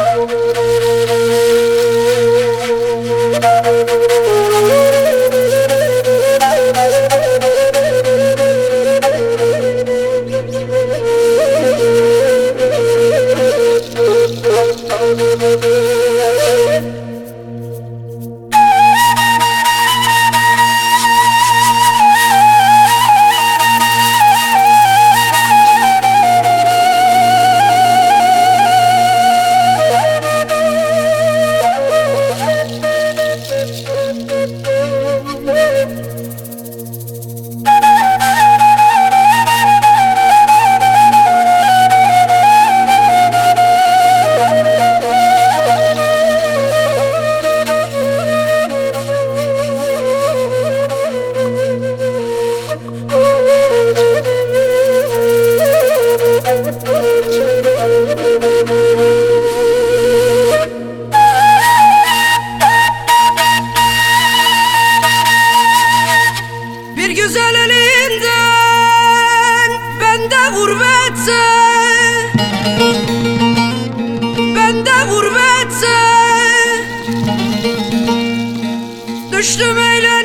Música Bir güzel elinden bende gurbetse Bende gurbetse Düştüm eğlenirim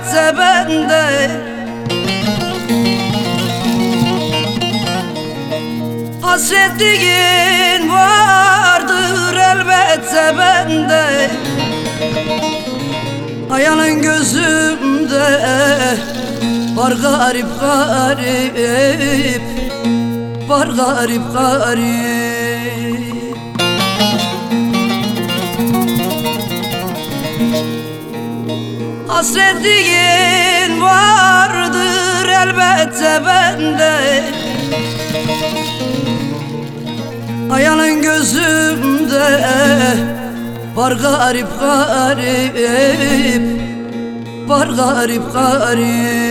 elbette bende. Hasretliğin vardır elbette bende. Hayalin gözümde var garip garip Var garip garip Hasretliğin vardır elbette bende. Hayalin gözümde var garip garip Var garip garip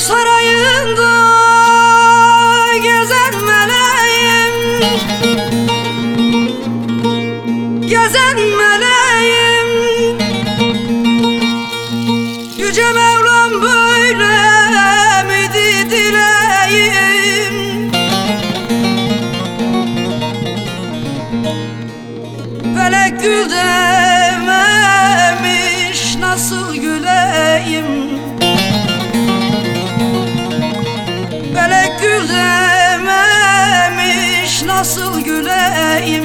sarayında gezen meleğim. Gezen meleğim. Yüce Mevlam böyle miydi dileğim? Felek gül Felek gül dememiş nasıl güleyim?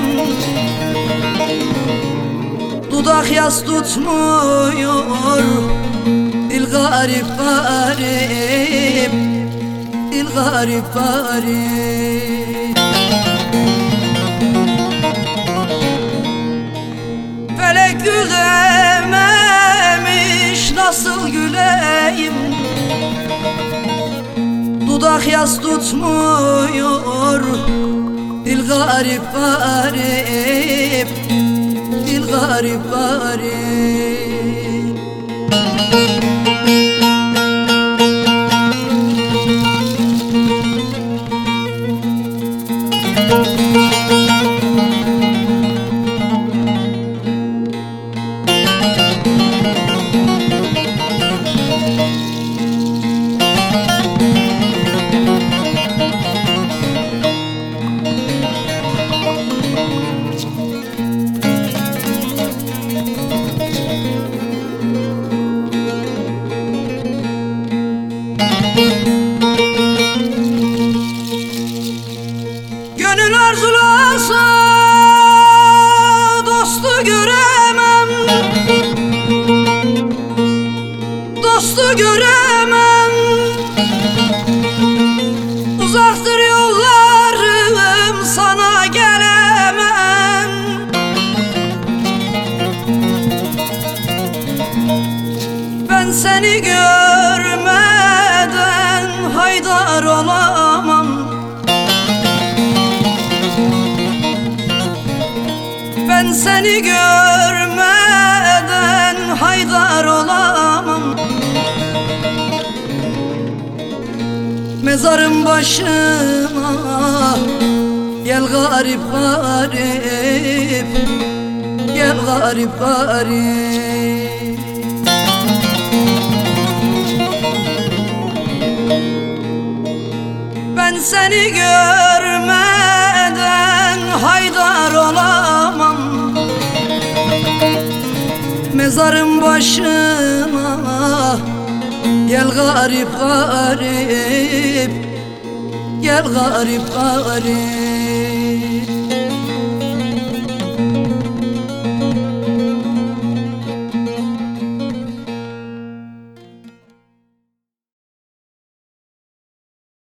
Dudak yas tutmuyor Dil garip garip Dil garip garip. Felek gül Dudak yas tutmuyor Dil garip garip Dil garip garip Gönül göremem. Uzaktır yollarım sana gelemem. Ben seni görmeden haydar olamam. Ben seni gör Mezarın başına. Gel garip garip Gel garip garip. Ben seni görmeden haydar olamam. Mezarın başına Gel garip garip Gel garip garip